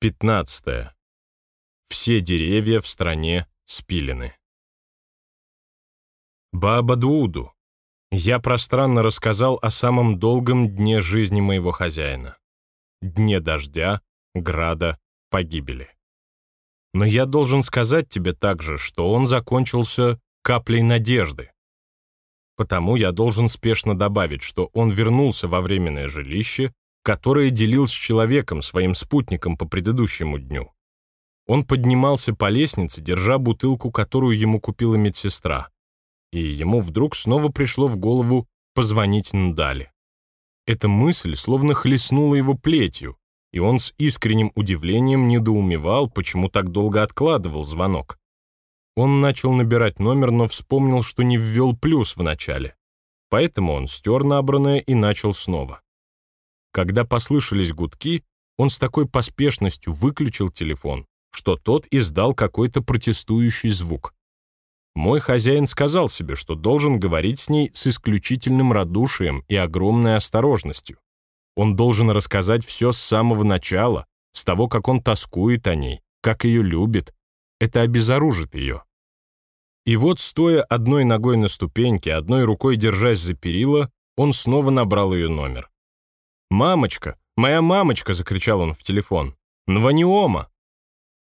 15. Все деревья в стране спилены. Баабадууду. Я пространно рассказал о самом долгом дне жизни моего хозяина. Дне дождя, града, погибели. Но я должен сказать тебе также, что он закончился каплей надежды. Потому я должен спешно добавить, что он вернулся во временное жилище, которое делил с человеком, своим спутником по предыдущему дню. Он поднимался по лестнице, держа бутылку, которую ему купила медсестра. И ему вдруг снова пришло в голову позвонить Ндали. Эта мысль словно хлестнула его плетью, и он с искренним удивлением недоумевал, почему так долго откладывал звонок. Он начал набирать номер, но вспомнил, что не ввел плюс в начале. Поэтому он стер набранное и начал снова. Когда послышались гудки, он с такой поспешностью выключил телефон, что тот издал какой-то протестующий звук. Мой хозяин сказал себе, что должен говорить с ней с исключительным радушием и огромной осторожностью. Он должен рассказать все с самого начала, с того, как он тоскует о ней, как ее любит. Это обезоружит ее. И вот, стоя одной ногой на ступеньке, одной рукой держась за перила, он снова набрал ее номер. «Мамочка! Моя мамочка!» — закричал он в телефон. «Нваниома!»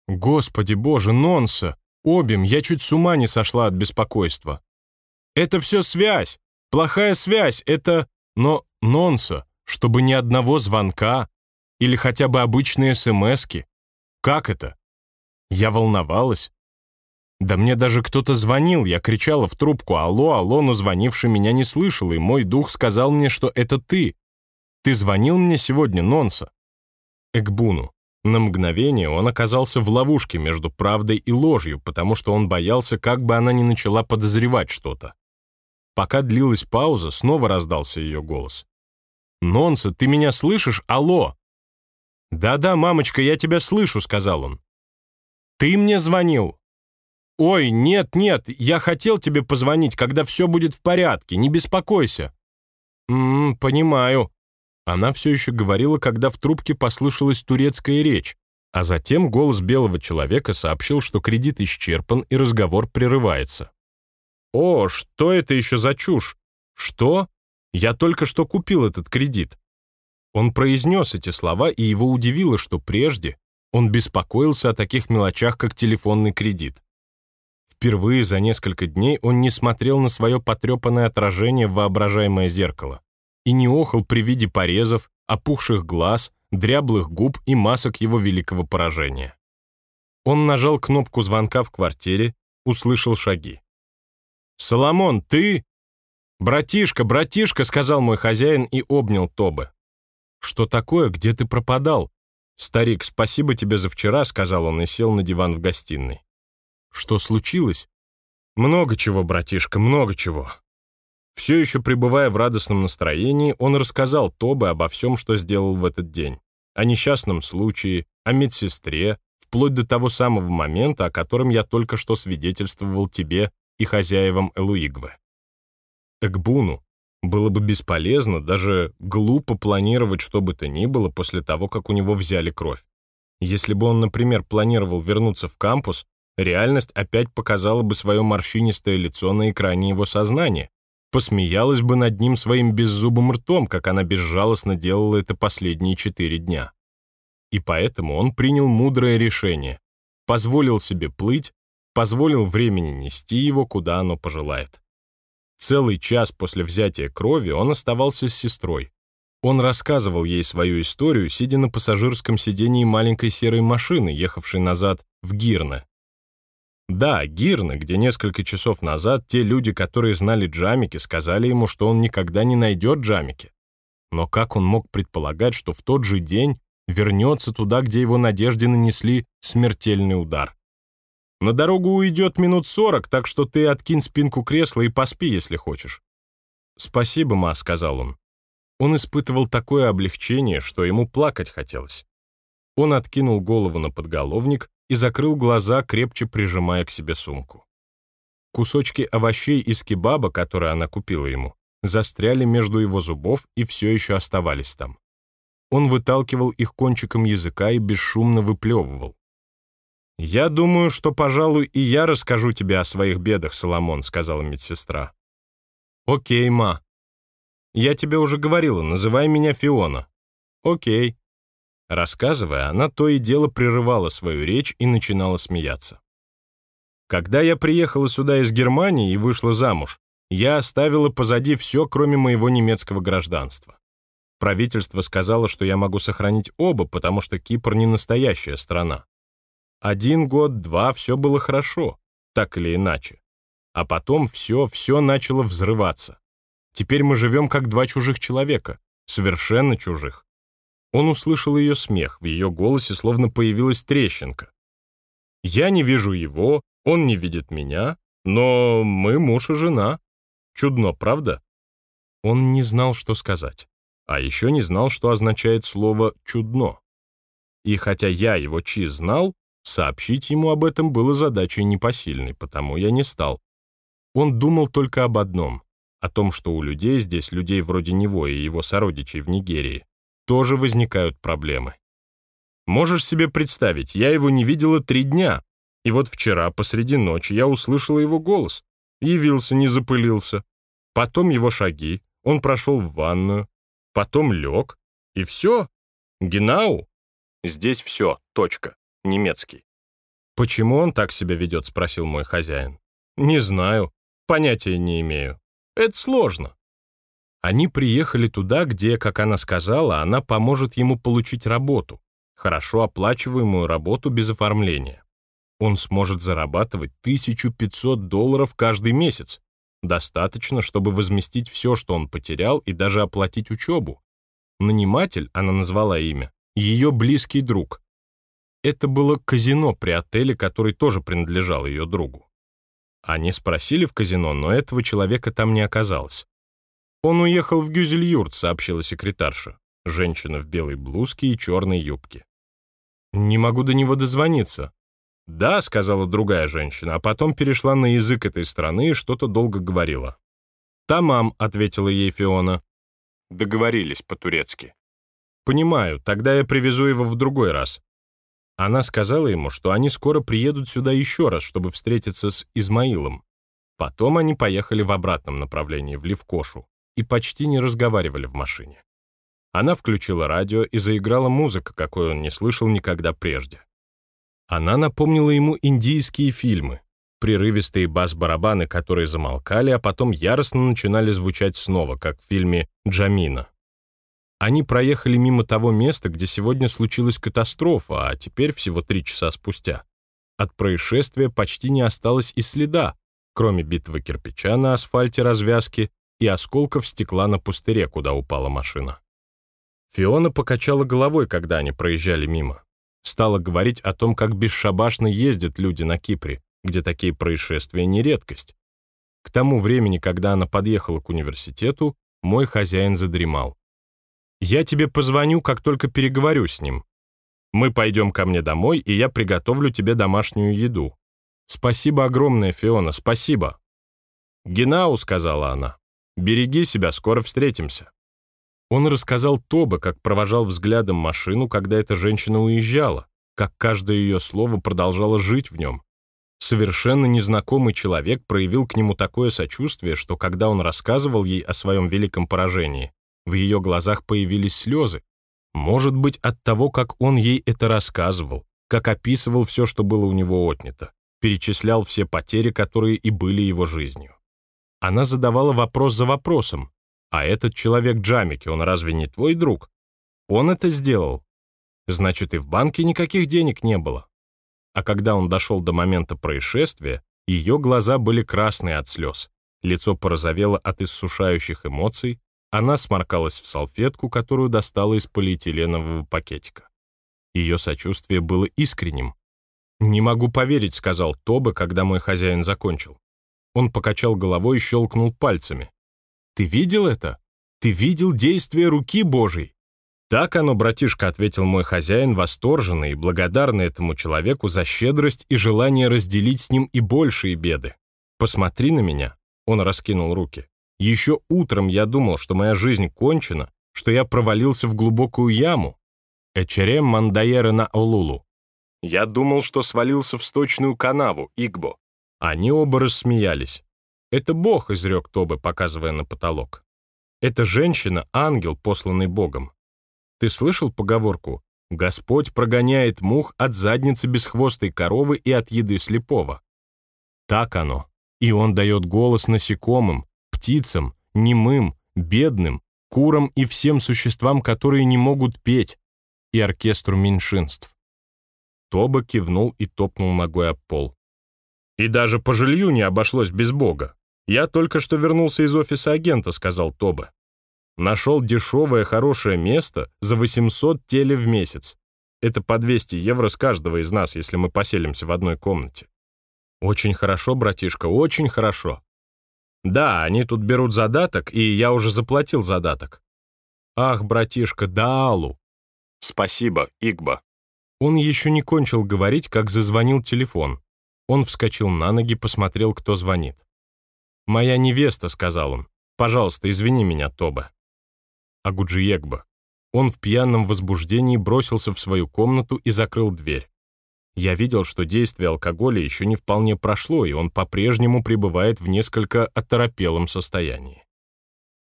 «Господи боже, Нонса! Обим, я чуть с ума не сошла от беспокойства!» «Это все связь! Плохая связь! Это... Но, Нонса, чтобы ни одного звонка или хотя бы обычные смски. Как это? Я волновалась. Да мне даже кто-то звонил, я кричала в трубку «Алло, алло», но звонивший меня не слышал, и мой дух сказал мне, что это ты. Ты звонил мне сегодня, Нонса?» Экбуну. На мгновение он оказался в ловушке между правдой и ложью, потому что он боялся, как бы она не начала подозревать что-то. Пока длилась пауза, снова раздался ее голос. «Нонса, ты меня слышишь? Алло!» «Да-да, мамочка, я тебя слышу», — сказал он. «Ты мне звонил?» «Ой, нет, нет, я хотел тебе позвонить, когда все будет в порядке, не беспокойся». «М -м, понимаю». Она все еще говорила, когда в трубке послышалась турецкая речь, а затем голос белого человека сообщил, что кредит исчерпан и разговор прерывается. «О, что это еще за чушь? Что? Я только что купил этот кредит». Он произнес эти слова, и его удивило, что прежде он беспокоился о таких мелочах, как телефонный кредит. Впервые за несколько дней он не смотрел на свое потрепанное отражение в воображаемое зеркало и не охал при виде порезов, опухших глаз, дряблых губ и масок его великого поражения. Он нажал кнопку звонка в квартире, услышал шаги. «Соломон, ты?» «Братишка, братишка», — сказал мой хозяин и обнял Тобе. «Что такое? Где ты пропадал?» «Старик, спасибо тебе за вчера», — сказал он и сел на диван в гостиной. «Что случилось?» «Много чего, братишка, много чего». Все еще пребывая в радостном настроении, он рассказал Тобе обо всем, что сделал в этот день. О несчастном случае, о медсестре, вплоть до того самого момента, о котором я только что свидетельствовал тебе и хозяевам Элуигвы. Экбуну, было бы бесполезно, даже глупо планировать что бы то ни было после того, как у него взяли кровь. Если бы он, например, планировал вернуться в кампус, реальность опять показала бы свое морщинистое лицо на экране его сознания, посмеялась бы над ним своим беззубым ртом, как она безжалостно делала это последние четыре дня. И поэтому он принял мудрое решение, позволил себе плыть, позволил времени нести его, куда оно пожелает. Целый час после взятия крови он оставался с сестрой. Он рассказывал ей свою историю, сидя на пассажирском сидении маленькой серой машины, ехавшей назад в Гирне. Да, Гирне, где несколько часов назад те люди, которые знали Джамики, сказали ему, что он никогда не найдет Джамики. Но как он мог предполагать, что в тот же день вернется туда, где его надежды нанесли смертельный удар? На дорогу уйдет минут сорок, так что ты откинь спинку кресла и поспи, если хочешь». «Спасибо, ма», — сказал он. Он испытывал такое облегчение, что ему плакать хотелось. Он откинул голову на подголовник и закрыл глаза, крепче прижимая к себе сумку. Кусочки овощей из кебаба, которые она купила ему, застряли между его зубов и все еще оставались там. он выталкивал их кончиком языка и бесшумно выплевывал. «Я думаю, что, пожалуй, и я расскажу тебе о своих бедах, Соломон», — сказала медсестра. «Окей, ма. Я тебе уже говорила, называй меня Фиона». «Окей». Рассказывая, она то и дело прерывала свою речь и начинала смеяться. Когда я приехала сюда из Германии и вышла замуж, я оставила позади все, кроме моего немецкого гражданства. Правительство сказало, что я могу сохранить оба, потому что Кипр не настоящая страна. Один год, два, все было хорошо, так или иначе. А потом все, все начало взрываться. Теперь мы живем как два чужих человека, совершенно чужих. Он услышал ее смех, в ее голосе словно появилась трещинка. Я не вижу его, он не видит меня, но мы муж и жена. Чудно, правда? Он не знал, что сказать. А еще не знал, что означает слово «чудно». И хотя я его чи знал, Сообщить ему об этом было задачей непосильной, потому я не стал. Он думал только об одном — о том, что у людей здесь, людей вроде него и его сородичей в Нигерии, тоже возникают проблемы. Можешь себе представить, я его не видела три дня, и вот вчера посреди ночи я услышала его голос. Явился, не запылился. Потом его шаги, он прошел в ванную, потом лег, и все. Генау. Здесь все, точка немецкий. «Почему он так себя ведет?» — спросил мой хозяин. «Не знаю. Понятия не имею. Это сложно». Они приехали туда, где, как она сказала, она поможет ему получить работу, хорошо оплачиваемую работу без оформления. Он сможет зарабатывать 1500 долларов каждый месяц. Достаточно, чтобы возместить все, что он потерял, и даже оплатить учебу. Наниматель, она назвала имя, ее близкий друг, это было казино при отеле, который тоже принадлежал ее другу. Они спросили в казино, но этого человека там не оказалось. «Он уехал в Гюзельюрт», — сообщила секретарша, женщина в белой блузке и черной юбке. «Не могу до него дозвониться». «Да», — сказала другая женщина, а потом перешла на язык этой страны и что-то долго говорила. «Тамам», — ответила ей Фиона. Договорились по-турецки. «Понимаю, тогда я привезу его в другой раз. Она сказала ему, что они скоро приедут сюда еще раз, чтобы встретиться с Измаилом. Потом они поехали в обратном направлении, в Левкошу, и почти не разговаривали в машине. Она включила радио и заиграла музыку, какой он не слышал никогда прежде. Она напомнила ему индийские фильмы, прерывистые бас-барабаны, которые замолкали, а потом яростно начинали звучать снова, как в фильме «Джамина». Они проехали мимо того места, где сегодня случилась катастрофа, а теперь, всего три часа спустя, от происшествия почти не осталось и следа, кроме битого кирпича на асфальте развязки и осколков стекла на пустыре, куда упала машина. Фиона покачала головой, когда они проезжали мимо. Стала говорить о том, как бесшабашно ездят люди на Кипре, где такие происшествия не редкость. К тому времени, когда она подъехала к университету, мой хозяин задремал. Я тебе позвоню, как только переговорю с ним. Мы пойдем ко мне домой, и я приготовлю тебе домашнюю еду. Спасибо огромное, Фиона, спасибо. Генау, сказала она, береги себя, скоро встретимся. Он рассказал Тобе, как провожал взглядом машину, когда эта женщина уезжала, как каждое ее слово продолжало жить в нем. Совершенно незнакомый человек проявил к нему такое сочувствие, что когда он рассказывал ей о своем великом поражении, в ее глазах появились слезы. Может быть, от того, как он ей это рассказывал, как описывал все, что было у него отнято, перечислял все потери, которые и были его жизнью. Она задавала вопрос за вопросом. «А этот человек Джамики, он разве не твой друг?» Он это сделал. Значит, и в банке никаких денег не было. А когда он дошел до момента происшествия, ее глаза были красные от слез, лицо порозовело от иссушающих эмоций, она сморкалась в салфетку, которую достала из полиэтиленового пакетика. Ее сочувствие было искренним. «Не могу поверить», — сказал Тобе, когда мой хозяин закончил. Он покачал головой и щелкнул пальцами. «Ты видел это? Ты видел действие руки Божьей?» «Так оно, братишка», — ответил мой хозяин, восторженный и благодарный этому человеку за щедрость и желание разделить с ним и большие беды. «Посмотри на меня», — он раскинул руки. Еще утром я думал, что моя жизнь кончена, что я провалился в глубокую яму. Эчерем Мандаера на Олулу. Я думал, что свалился в сточную канаву, Игбо. Они оба рассмеялись. Это Бог изрек Тобе, показывая на потолок. Эта женщина — ангел, посланный Богом. Ты слышал поговорку «Господь прогоняет мух от задницы бесхвостой коровы и от еды слепого»? Так оно. И он дает голос насекомым, птицам, немым, бедным, курам и всем существам, которые не могут петь, и оркестру меньшинств. Тоба кивнул и топнул ногой об пол. «И даже по жилью не обошлось без Бога. Я только что вернулся из офиса агента», — сказал Тоба. «Нашел дешевое хорошее место за 800 теле в месяц. Это по 200 евро с каждого из нас, если мы поселимся в одной комнате. Очень хорошо, братишка, очень хорошо. Да, они тут берут задаток, и я уже заплатил задаток. Ах, братишка, да алу. Спасибо, Игба. Он еще не кончил говорить, как зазвонил телефон. Он вскочил на ноги, посмотрел, кто звонит. «Моя невеста», — сказал он. «Пожалуйста, извини меня, Тоба». Агуджиегба. Он в пьяном возбуждении бросился в свою комнату и закрыл дверь. Я видел, что действие алкоголя еще не вполне прошло, и он по-прежнему пребывает в несколько оторопелом состоянии.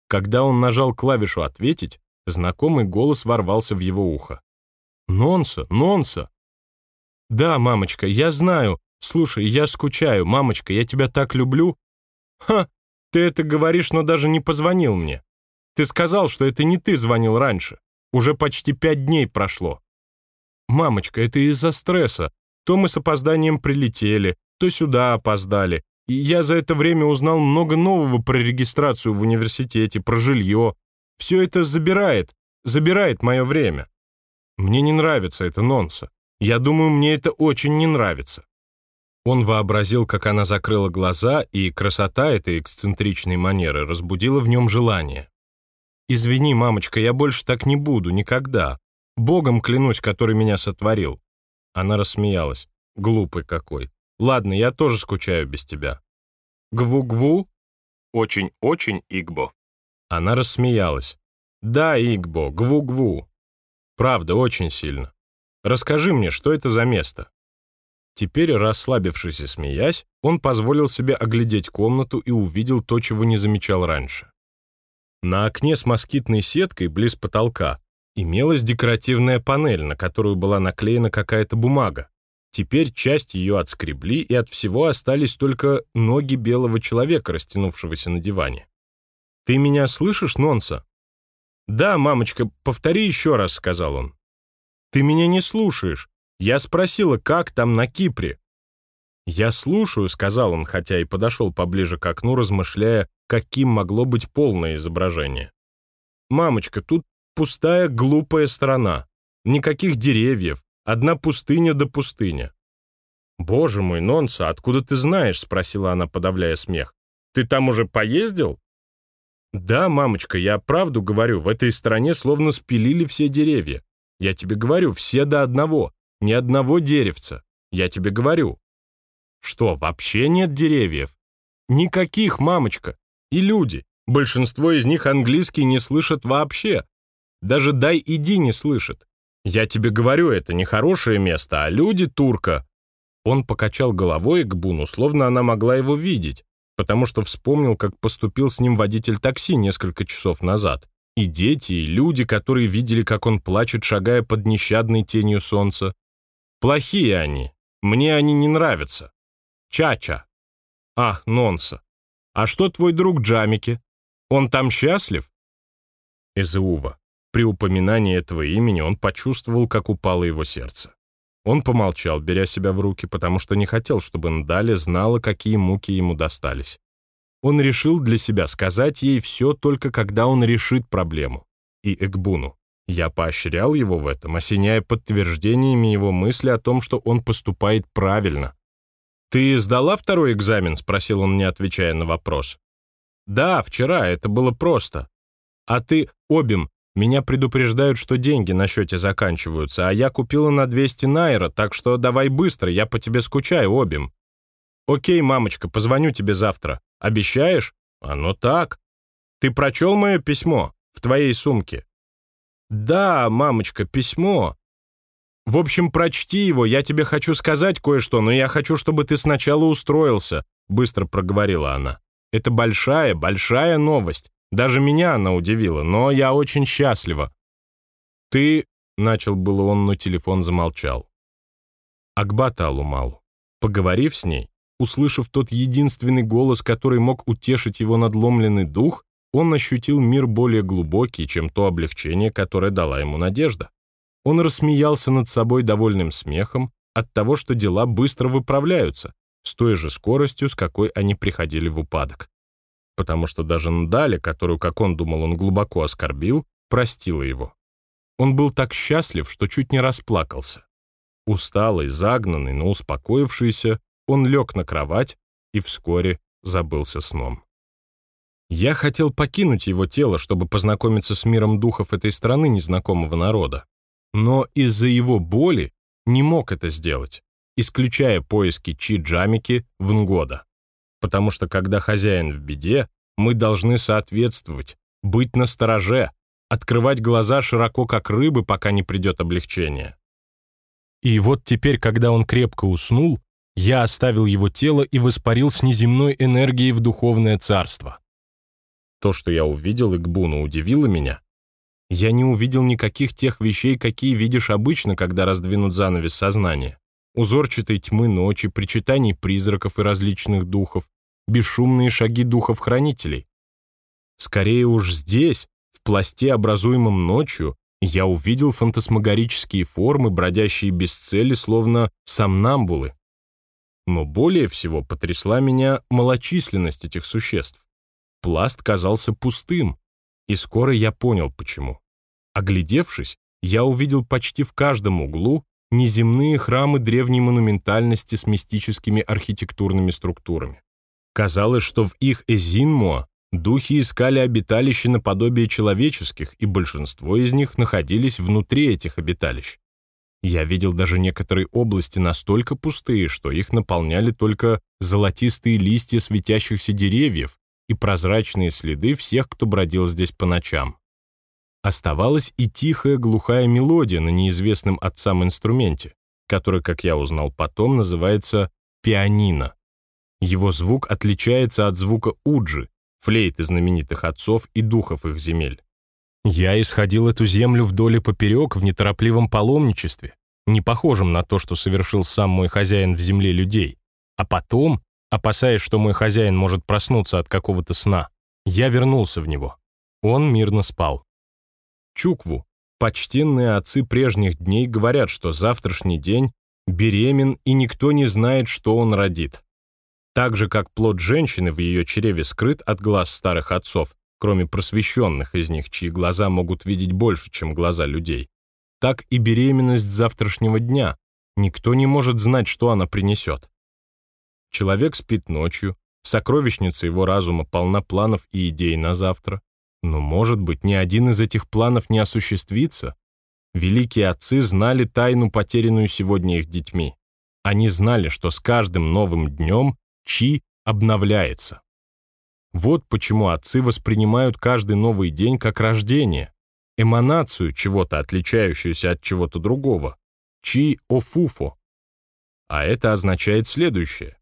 Когда он нажал клавишу «Ответить», знакомый голос ворвался в его ухо. «Нонса, Нонса!» «Да, мамочка, я знаю. Слушай, я скучаю. Мамочка, я тебя так люблю». «Ха, ты это говоришь, но даже не позвонил мне. Ты сказал, что это не ты звонил раньше. Уже почти пять дней прошло. «Мамочка, это из-за стресса. То мы с опозданием прилетели, то сюда опоздали. И я за это время узнал много нового про регистрацию в университете, про жилье. Все это забирает, забирает мое время. Мне не нравится это нонса. Я думаю, мне это очень не нравится». Он вообразил, как она закрыла глаза, и красота этой эксцентричной манеры разбудила в нем желание. «Извини, мамочка, я больше так не буду, никогда. Богом клянусь, который меня сотворил». Она рассмеялась. «Глупый какой. Ладно, я тоже скучаю без тебя». «Гву-гву?» «Очень-очень, Игбо». Она рассмеялась. «Да, Игбо, гву-гву». «Правда, очень сильно. Расскажи мне, что это за место?» Теперь, расслабившись и смеясь, он позволил себе оглядеть комнату и увидел то, чего не замечал раньше. На окне с москитной сеткой близ потолка имелась декоративная панель, на которую была наклеена какая-то бумага. Теперь часть ее отскребли, и от всего остались только ноги белого человека, растянувшегося на диване. «Ты меня слышишь, Нонса?» «Да, мамочка, повтори еще раз», — сказал он. «Ты меня не слушаешь. Я спросила, как там на Кипре?» «Я слушаю», — сказал он, хотя и подошел поближе к окну, размышляя, каким могло быть полное изображение. «Мамочка, тут Пустая, глупая страна. Никаких деревьев. Одна пустыня да пустыня. «Боже мой, Нонса, откуда ты знаешь?» — спросила она, подавляя смех. «Ты там уже поездил?» «Да, мамочка, я правду говорю, в этой стране словно спилили все деревья. Я тебе говорю, все до одного, ни одного деревца. Я тебе говорю». «Что, вообще нет деревьев?» «Никаких, мамочка. И люди. Большинство из них английский не слышат вообще. Даже «дай иди» не слышит. Я тебе говорю, это не хорошее место, а люди турка. Он покачал головой к Буну, словно она могла его видеть, потому что вспомнил, как поступил с ним водитель такси несколько часов назад. И дети, и люди, которые видели, как он плачет, шагая под нещадной тенью солнца. Плохие они. Мне они не нравятся. Чача. Ах, Нонса. А что твой друг Джамики? Он там счастлив? Изеува. При упоминании этого имени он почувствовал, как упало его сердце. Он помолчал, беря себя в руки, потому что не хотел, чтобы Ндаля знала, какие муки ему достались. Он решил для себя сказать ей все только когда он решит проблему. И Экбуну. Я поощрял его в этом, осеняя подтверждениями его мысли о том, что он поступает правильно. «Ты сдала второй экзамен?» — спросил он, не отвечая на вопрос. «Да, вчера, это было просто. А ты, Обим, меня предупреждают, что деньги на счете заканчиваются, а я купила на 200 найра, так что давай быстро, я по тебе скучаю, обим. Окей, мамочка, позвоню тебе завтра. Обещаешь? Оно так. Ты прочел мое письмо в твоей сумке? «Да, мамочка, письмо. В общем, прочти его, я тебе хочу сказать кое-что, но я хочу, чтобы ты сначала устроился», быстро проговорила она. «Это большая, большая новость. Даже меня она удивила, но я очень счастлива». «Ты...» — начал было он, но телефон замолчал. Акбата Алумалу. Поговорив с ней, услышав тот единственный голос, который мог утешить его надломленный дух, он ощутил мир более глубокий, чем то облегчение, которое дала ему надежда. Он рассмеялся над собой довольным смехом от того, что дела быстро выправляются, с той же скоростью, с какой они приходили в упадок. Потому что даже Ндаля, которую, как он думал, он глубоко оскорбил, простила его. Он был так счастлив, что чуть не расплакался. Усталый, загнанный, но успокоившийся, он лег на кровать и вскоре забылся сном. Я хотел покинуть его тело, чтобы познакомиться с миром духов этой страны незнакомого народа. Но из-за его боли не мог это сделать, исключая поиски Чи-Джамики в Нгода. Потому что когда хозяин в беде, мы должны соответствовать, быть настороже, открывать глаза широко, как рыбы, пока не придет облегчение. И вот теперь, когда он крепко уснул, я оставил его тело и воспарил с неземной энергией в духовное царство. То, что я увидел Игбуну, удивило меня. Я не увидел никаких тех вещей, какие видишь обычно, когда раздвинут занавес сознания. Узорчатой тьмы ночи, причитаний призраков и различных духов, бесшумные шаги духов-хранителей. Скорее уж здесь, в пласте, образуемом ночью, я увидел фантасмагорические формы, бродящие без цели, словно сомнамбулы. Но более всего потрясла меня малочисленность этих существ. Пласт казался пустым, и скоро я понял, почему. Оглядевшись, я увидел почти в каждом углу неземные храмы древней монументальности с мистическими архитектурными структурами. Казалось, что в их Эзинмуа духи искали обиталища наподобие человеческих, и большинство из них находились внутри этих обиталищ. Я видел даже некоторые области настолько пустые, что их наполняли только золотистые листья светящихся деревьев, и прозрачные следы всех, кто бродил здесь по ночам. Оставалась и тихая глухая мелодия на неизвестном отцам инструменте, который, как я узнал потом, называется пианино. Его звук отличается от звука уджи, флейты знаменитых отцов и духов их земель. Я исходил эту землю вдоль и поперек в неторопливом паломничестве, не похожем на то, что совершил сам мой хозяин в земле людей, а потом Опасаясь, что мой хозяин может проснуться от какого-то сна, я вернулся в него. Он мирно спал. Чукву, почтенные отцы прежних дней говорят, что завтрашний день беремен, и никто не знает, что он родит. Так же, как плод женщины в ее чреве скрыт от глаз старых отцов, кроме просвещенных из них, чьи глаза могут видеть больше, чем глаза людей, так и беременность завтрашнего дня. Никто не может знать, что она принесет. Человек спит ночью, сокровищница его разума полна планов и идей на завтра. Но, может быть, ни один из этих планов не осуществится? Великие отцы знали тайну, потерянную сегодня их детьми. Они знали, что с каждым новым днем Чи обновляется. Вот почему отцы воспринимают каждый новый день как рождение, эманацию чего-то, отличающуюся от чего-то другого. Чи-офуфо. А это означает следующее.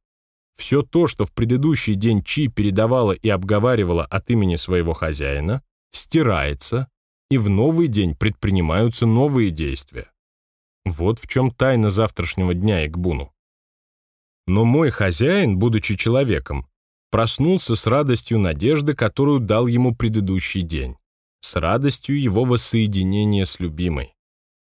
Все то, что в предыдущий день Чи передавала и обговаривала от имени своего хозяина, стирается, и в новый день предпринимаются новые действия. Вот в чем тайна завтрашнего дня Игбуну. Но мой хозяин, будучи человеком, проснулся с радостью надежды, которую дал ему предыдущий день, с радостью его воссоединения с любимой.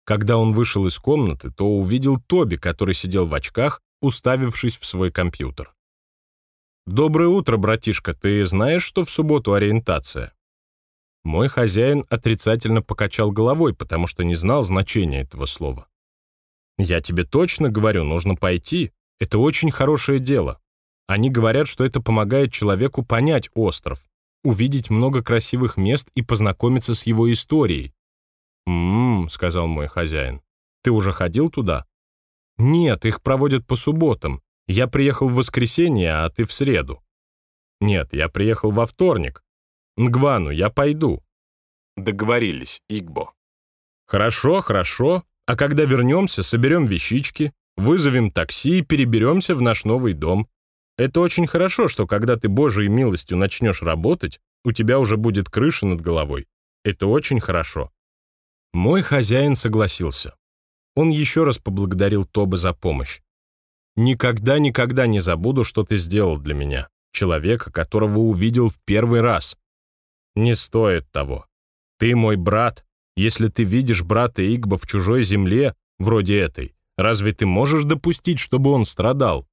Когда он вышел из комнаты, то увидел Тоби, который сидел в очках уставившись в свой компьютер. «Доброе утро, братишка. Ты знаешь, что в субботу ориентация?» Мой хозяин отрицательно покачал головой, потому что не знал значения этого слова. «Я тебе точно говорю, нужно пойти. Это очень хорошее дело. Они говорят, что это помогает человеку понять остров, увидеть много красивых мест и познакомиться с его историей. «М-м», — сказал мой хозяин, — «ты уже ходил туда?» «Нет, их проводят по субботам. Я приехал в воскресенье, а ты в среду». «Нет, я приехал во вторник. Нгвану, я пойду». Договорились, Игбо. «Хорошо, хорошо. А когда вернемся, соберем вещички, вызовем такси и переберемся в наш новый дом. Это очень хорошо, что когда ты Божьей милостью начнешь работать, у тебя уже будет крыша над головой. Это очень хорошо». Мой хозяин согласился. Он еще раз поблагодарил Тоба за помощь. «Никогда-никогда не забуду, что ты сделал для меня, человека, которого увидел в первый раз. Не стоит того. Ты мой брат. Если ты видишь брата Игба в чужой земле, вроде этой, разве ты можешь допустить, чтобы он страдал?»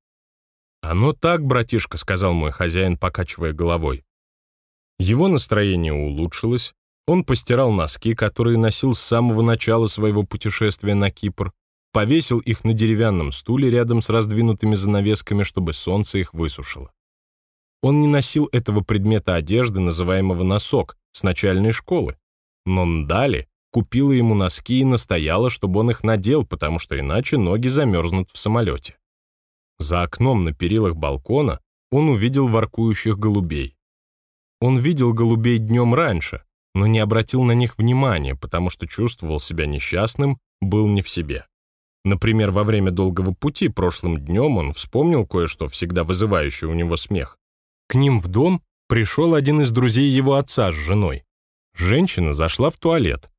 «Оно так, братишка», — сказал мой хозяин, покачивая головой. Его настроение улучшилось, он постирал носки, которые носил с самого начала своего путешествия на Кипр, повесил их на деревянном стуле рядом с раздвинутыми занавесками, чтобы солнце их высушило. Он не носил этого предмета одежды, называемого носок, с начальной школы, но Ndali купила ему носки и настояла, чтобы он их надел, потому что иначе ноги замерзнут в самолете. За окном на перилах балкона он увидел воркующих голубей. Он видел голубей днем раньше, но не обратил на них внимания, потому что чувствовал себя несчастным, был не в себе. Например, во время долгого пути прошлым днем он вспомнил кое-что, всегда вызывающее у него смех. К ним в дом пришел один из друзей его отца с женой. Женщина зашла в туалет,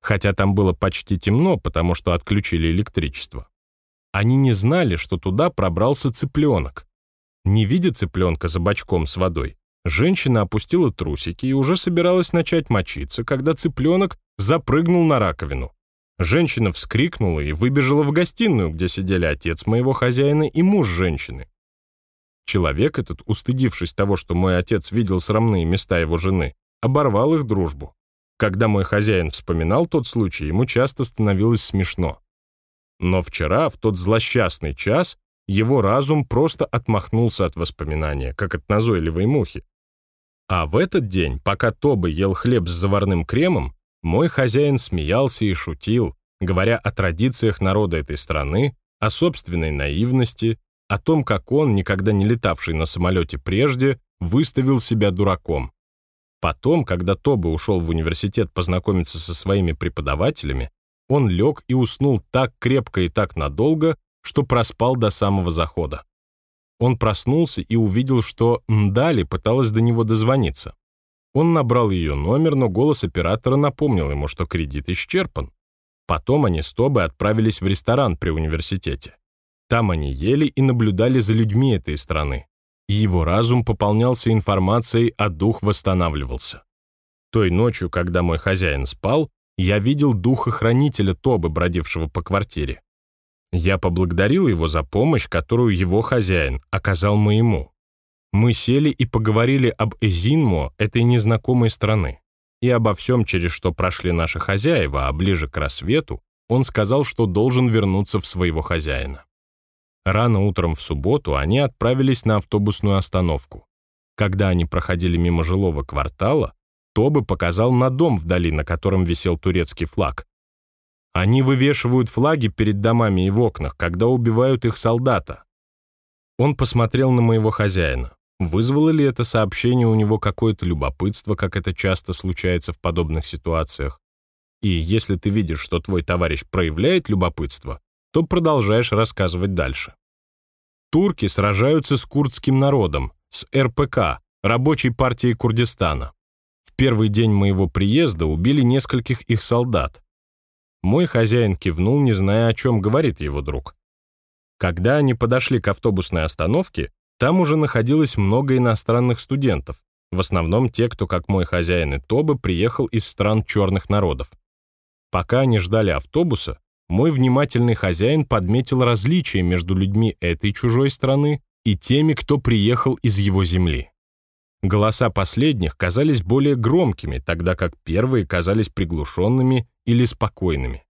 хотя там было почти темно, потому что отключили электричество. Они не знали, что туда пробрался цыпленок. Не видя цыпленка за бачком с водой, женщина опустила трусики и уже собиралась начать мочиться, когда цыпленок запрыгнул на раковину. Женщина вскрикнула и выбежала в гостиную, где сидели отец моего хозяина и муж женщины. Человек этот, устыдившись того, что мой отец видел срамные места его жены, оборвал их дружбу. Когда мой хозяин вспоминал тот случай, ему часто становилось смешно. Но вчера, в тот злосчастный час, его разум просто отмахнулся от воспоминания, как от назойливой мухи. А в этот день, пока Тобы ел хлеб с заварным кремом, мой хозяин смеялся и шутил, говоря о традициях народа этой страны, о собственной наивности, о том, как он, никогда не летавший на самолете прежде, выставил себя дураком. Потом, когда Тобе ушел в университет познакомиться со своими преподавателями, он лег и уснул так крепко и так надолго, что проспал до самого захода. Он проснулся и увидел, что Ndali пыталась до него дозвониться. Он набрал ее номер, но голос оператора напомнил ему, что кредит исчерпан. Потом они с Тобой отправились в ресторан при университете. Там они ели и наблюдали за людьми этой страны его разум пополнялся информацией, а дух восстанавливался. Той ночью, когда мой хозяин спал, я видел духа-хранителя Тобы, бродившего по квартире. Я поблагодарил его за помощь, которую его хозяин оказал моему. Мы сели и поговорили об Эзинмо, этой незнакомой страны, и обо всем, через что прошли наши хозяева, а ближе к рассвету он сказал, что должен вернуться в своего хозяина. Рано утром в субботу они отправились на автобусную остановку. Когда они проходили мимо жилого квартала, Тобы показал на дом вдали, на котором висел турецкий флаг. Они вывешивают флаги перед домами и в окнах, когда убивают их солдата. Он посмотрел на моего хозяина. Вызвало ли это сообщение у него какое-то любопытство, как это часто случается в подобных ситуациях? И если ты видишь, что твой товарищ проявляет любопытство, то продолжаешь рассказывать дальше. Турки сражаются с курдским народом, с РПК, Рабочей партией Курдистана. В первый день моего приезда убили нескольких их солдат. Мой хозяин кивнул, не зная, о чем говорит его друг. Когда они подошли к автобусной остановке, там уже находилось много иностранных студентов, в основном те, кто, как мой хозяин и Тобы, приехал из стран черных народов. Пока они ждали автобуса, мой внимательный хозяин подметил различия между людьми этой чужой страны и теми, кто приехал из его земли. Голоса последних казались более громкими, тогда как первые казались приглушенными или спокойными.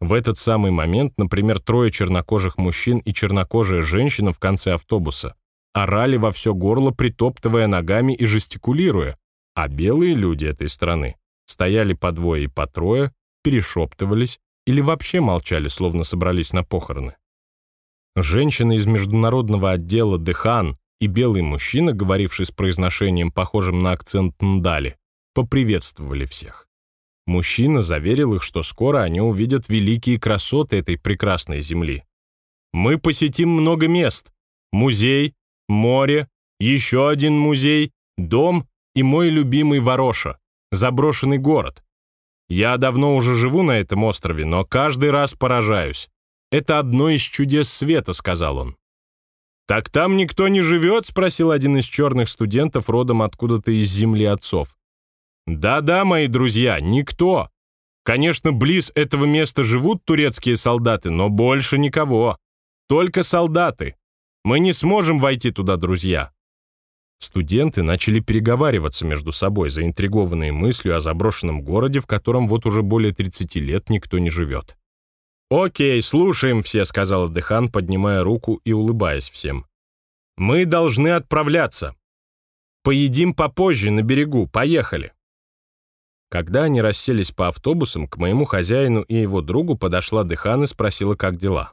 В этот самый момент, например, трое чернокожих мужчин и чернокожая женщина в конце автобуса орали во все горло, притоптывая ногами и жестикулируя, а белые люди этой страны стояли по двое и по трое, перешептывались, или вообще молчали, словно собрались на похороны. Женщина из международного отдела Дехан и белый мужчина, говоривший с произношением, похожим на акцент Ндали, поприветствовали всех. Мужчина заверил их, что скоро они увидят великие красоты этой прекрасной земли. «Мы посетим много мест. Музей, море, еще один музей, дом и мой любимый Вороша, заброшенный город. Я давно уже живу на этом острове, но каждый раз поражаюсь. Это одно из чудес света», — сказал он. «Так там никто не живет?» — спросил один из черных студентов родом откуда-то из земли отцов. Да-да, мои друзья, никто. Конечно, близ этого места живут турецкие солдаты, но больше никого. Только солдаты. Мы не сможем войти туда, друзья. Студенты начали переговариваться между собой, заинтригованные мыслью о заброшенном городе, в котором вот уже более 30 лет никто не живет. «Окей, слушаем все», — сказал Дехан, поднимая руку и улыбаясь всем. «Мы должны отправляться. Поедим попозже на берегу, поехали». Когда они расселись по автобусам, к моему хозяину и его другу подошла Дехан и спросила, как дела.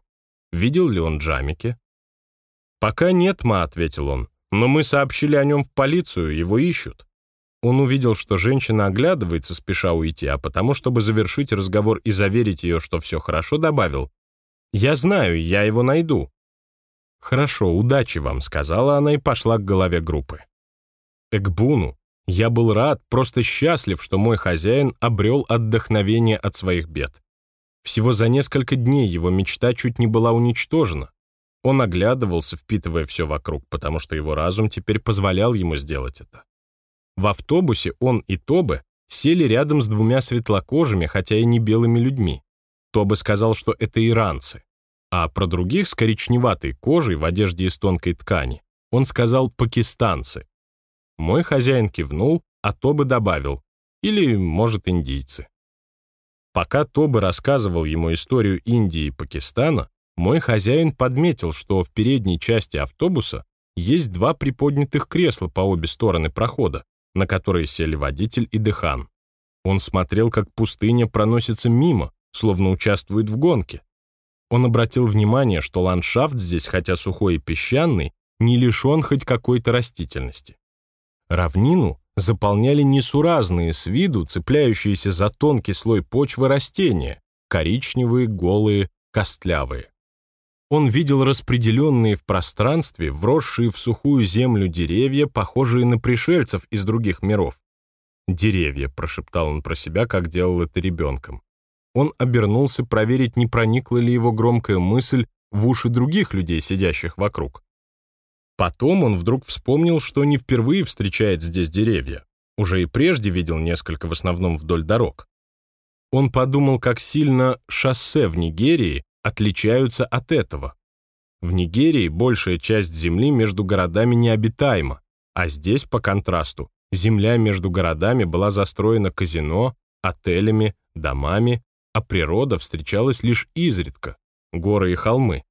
Видел ли он Джамики? «Пока нет, ма», — ответил он, «но мы сообщили о нем в полицию, его ищут». Он увидел, что женщина оглядывается, спеша уйти, а потому, чтобы завершить разговор и заверить ее, что все хорошо, добавил, «Я знаю, я его найду». «Хорошо, удачи вам», — сказала она и пошла к голове группы. Экбуну, я был рад, просто счастлив, что мой хозяин обрел отдохновение от своих бед. Всего за несколько дней его мечта чуть не была уничтожена. Он оглядывался, впитывая все вокруг, потому что его разум теперь позволял ему сделать это. В автобусе он и Тобе сели рядом с двумя светлокожими, хотя и не белыми людьми. Тобе сказал, что это иранцы. А про других с коричневатой кожей в одежде из тонкой ткани он сказал «пакистанцы». Мой хозяин кивнул, а Тобы добавил, или, может, индийцы. Пока Тобы рассказывал ему историю Индии и Пакистана, мой хозяин подметил, что в передней части автобуса есть два приподнятых кресла по обе стороны прохода, на которые сели водитель и Дехан. Он смотрел, как пустыня проносится мимо, словно участвует в гонке. Он обратил внимание, что ландшафт здесь, хотя сухой и песчаный, не лишен хоть какой-то растительности. Равнину заполняли несуразные с виду, цепляющиеся за тонкий слой почвы растения, коричневые, голые, костлявые. Он видел распределенные в пространстве, вросшие в сухую землю деревья, похожие на пришельцев из других миров. «Деревья», — прошептал он про себя, как делал это ребенком. Он обернулся проверить, не проникла ли его громкая мысль в уши других людей, сидящих вокруг. Потом он вдруг вспомнил, что не впервые встречает здесь деревья. Уже и прежде видел несколько в основном вдоль дорог. Он подумал, как сильно шоссе в Нигерии отличаются от этого. В Нигерии большая часть земли между городами необитаема, а здесь, по контрасту, земля между городами была застроена казино, отелями, домами, а природа встречалась лишь изредка, горы и холмы.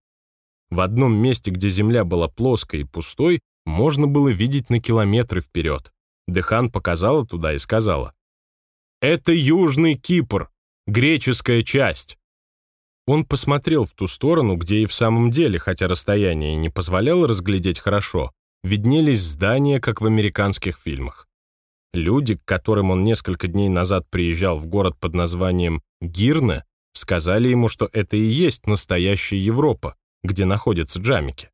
В одном месте, где земля была плоской и пустой, можно было видеть на километры вперед. Дехан показала туда и сказала, «Это Южный Кипр, греческая часть». Он посмотрел в ту сторону, где и в самом деле, хотя расстояние не позволяло разглядеть хорошо, виднелись здания, как в американских фильмах. Люди, к которым он несколько дней назад приезжал в город под названием Гирне, сказали ему, что это и есть настоящая Европа, где находятся джамики.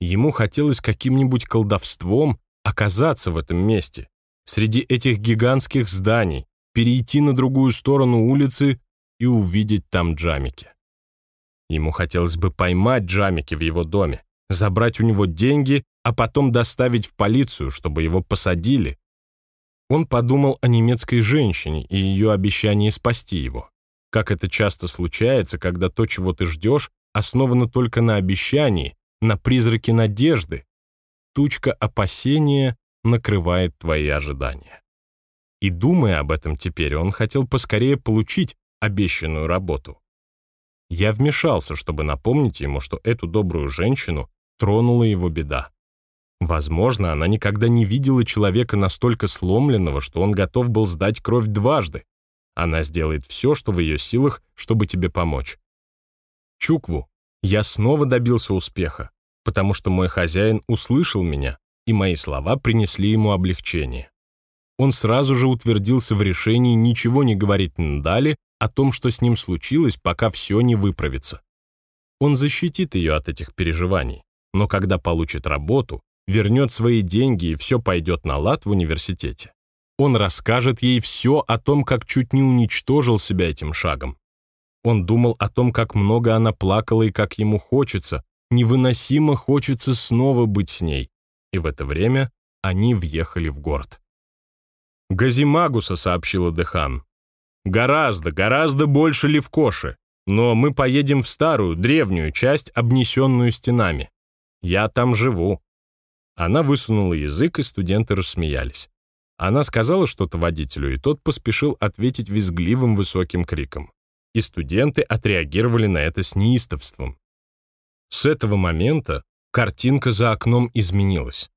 Ему хотелось каким-нибудь колдовством оказаться в этом месте, среди этих гигантских зданий, перейти на другую сторону улицы и увидеть там джамики. Ему хотелось бы поймать джамики в его доме, забрать у него деньги, а потом доставить в полицию, чтобы его посадили. Он подумал о немецкой женщине и ее обещании спасти его. Как это часто случается, когда то, чего ты ждешь, основана только на обещании, на призраке надежды. Тучка опасения накрывает твои ожидания. И думая об этом теперь, он хотел поскорее получить обещанную работу. Я вмешался, чтобы напомнить ему, что эту добрую женщину тронула его беда. Возможно, она никогда не видела человека настолько сломленного, что он готов был сдать кровь дважды. Она сделает все, что в ее силах, чтобы тебе помочь. Чукву, я снова добился успеха, потому что мой хозяин услышал меня, и мои слова принесли ему облегчение. он сразу же утвердился в решении ничего не говорить Ндали о том, что с ним случилось, пока все не выправится. Он защитит ее от этих переживаний, но когда получит работу, вернет свои деньги и все пойдет на лад в университете, он расскажет ей все о том, как чуть не уничтожил себя этим шагом. Он думал о том, как много она плакала и как ему хочется, невыносимо хочется снова быть с ней. И в это время они въехали в город. «Газимагуса», — сообщила Дехан. «Гораздо, гораздо больше Левкоши, но мы поедем в старую, древнюю часть, обнесенную стенами. Я там живу». Она высунула язык, и студенты рассмеялись. Она сказала что-то водителю, и тот поспешил ответить визгливым высоким криком. И студенты отреагировали на это с неистовством. С этого момента картинка за окном изменилась.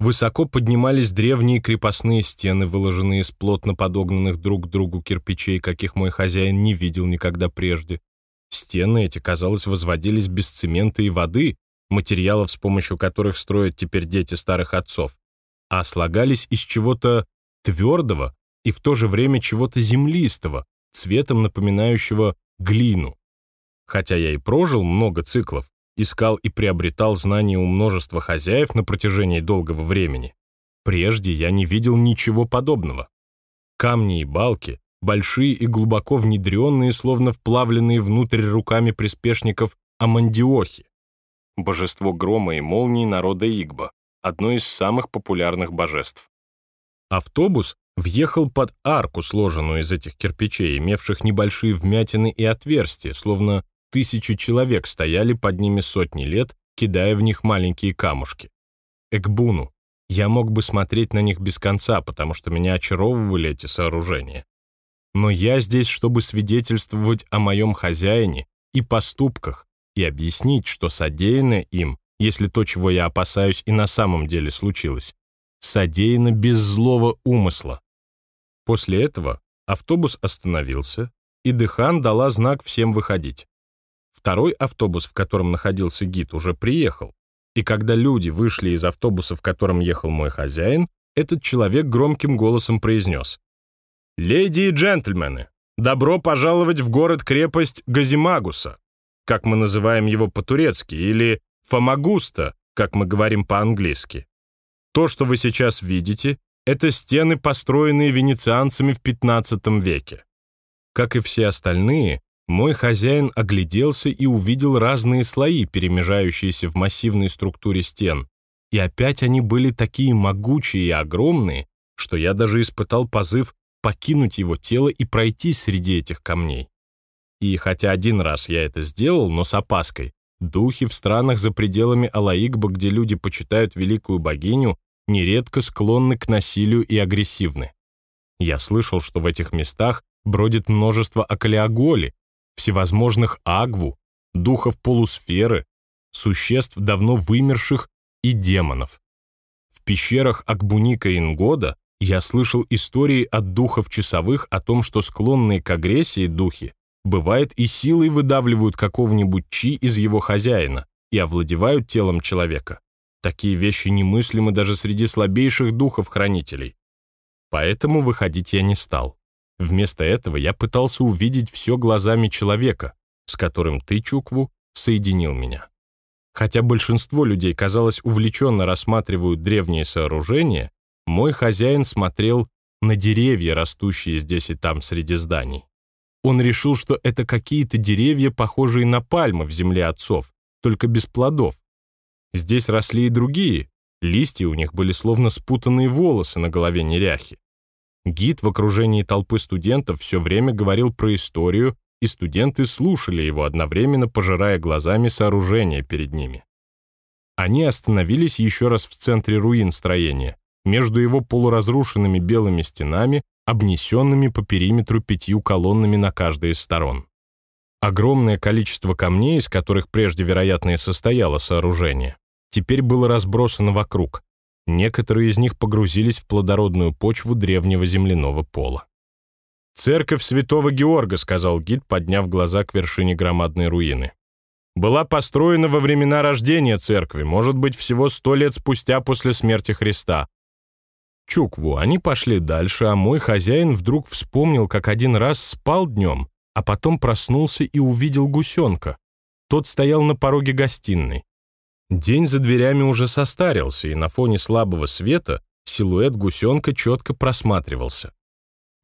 Высоко поднимались древние крепостные стены, выложенные из плотно подогнанных друг к другу кирпичей, каких мой хозяин не видел никогда прежде. Стены эти, казалось, возводились без цемента и воды, материалов, с помощью которых строят теперь дети старых отцов а слагались из чего-то твердого и в то же время чего-то землистого, цветом напоминающего глину. Хотя я и прожил много циклов, искал и приобретал знания у множества хозяев на протяжении долгого времени, прежде я не видел ничего подобного. Камни и балки, большие и глубоко внедренные, словно вплавленные внутрь руками приспешников Амандиохи, божество грома и молнии народа Игба, одно из самых популярных божеств. Автобус въехал под арку, сложенную из этих кирпичей, имевших небольшие вмятины и отверстия, словно тысячи человек стояли под ними сотни лет, кидая в них маленькие камушки. Экбуну. Я мог бы смотреть на них без конца, потому что меня очаровывали эти сооружения. Но я здесь, чтобы свидетельствовать о моем хозяине и поступках и объяснить, что содеянное им если то, чего я опасаюсь, и на самом деле случилось, содеяно без злого умысла. После этого автобус остановился, и Дехан дала знак всем выходить. Второй автобус, в котором находился гид, уже приехал, и когда люди вышли из автобуса, в котором ехал мой хозяин, этот человек громким голосом произнес «Леди и джентльмены, добро пожаловать в город-крепость Газимагуса, как мы называем его по-турецки, или Фомагуста, как мы говорим по-английски. То, что вы сейчас видите, это стены, построенные венецианцами в 15 веке. Как и все остальные, мой хозяин огляделся и увидел разные слои, перемежающиеся в массивной структуре стен. И опять они были такие могучие и огромные, что я даже испытал позыв покинуть его тело и пройти среди этих камней. И хотя один раз я это сделал, но с опаской, Духи в странах за пределами Алаигба, где люди почитают великую богиню, нередко склонны к насилию и агрессивны. Я слышал, что в этих местах бродит множество акалиоголи, всевозможных агву, духов полусферы, существ давно вымерших и демонов. В пещерах Акбуника и Нгода я слышал истории от духов часовых о том, что склонные к агрессии духи бывает и силой выдавливают какого-нибудь чи из его хозяина и овладевают телом человека. Такие вещи немыслимы даже среди слабейших духов-хранителей. Поэтому выходить я не стал. Вместо этого я пытался увидеть все глазами человека, с которым ты, Чукву, соединил меня. Хотя большинство людей, казалось, увлеченно рассматривают древние сооружения, мой хозяин смотрел на деревья, растущие здесь и там среди зданий. Он решил, что это какие-то деревья, похожие на пальмы в земле отцов, только без плодов. Здесь росли и другие. Листья у них были словно спутанные волосы на голове неряхи. Гид в окружении толпы студентов все время говорил про историю, и студенты слушали его, одновременно пожирая глазами сооружения перед ними. Они остановились еще раз в центре руин строения, между его полуразрушенными белыми стенами обнесенными по периметру пятью колоннами на каждой из сторон. Огромное количество камней, из которых прежде, вероятно, и состояло сооружение, теперь было разбросано вокруг. Некоторые из них погрузились в плодородную почву древнего земляного пола. «Церковь святого Георга», — сказал гид, подняв глаза к вершине громадной руины. «Была построена во времена рождения церкви, может быть, всего сто лет спустя после смерти Христа. Чукву они пошли дальше, а мой хозяин вдруг вспомнил, как один раз спал днем, а потом проснулся и увидел гусенка. Тот стоял на пороге гостиной. День за дверями уже состарился, и на фоне слабого света силуэт гусенка четко просматривался.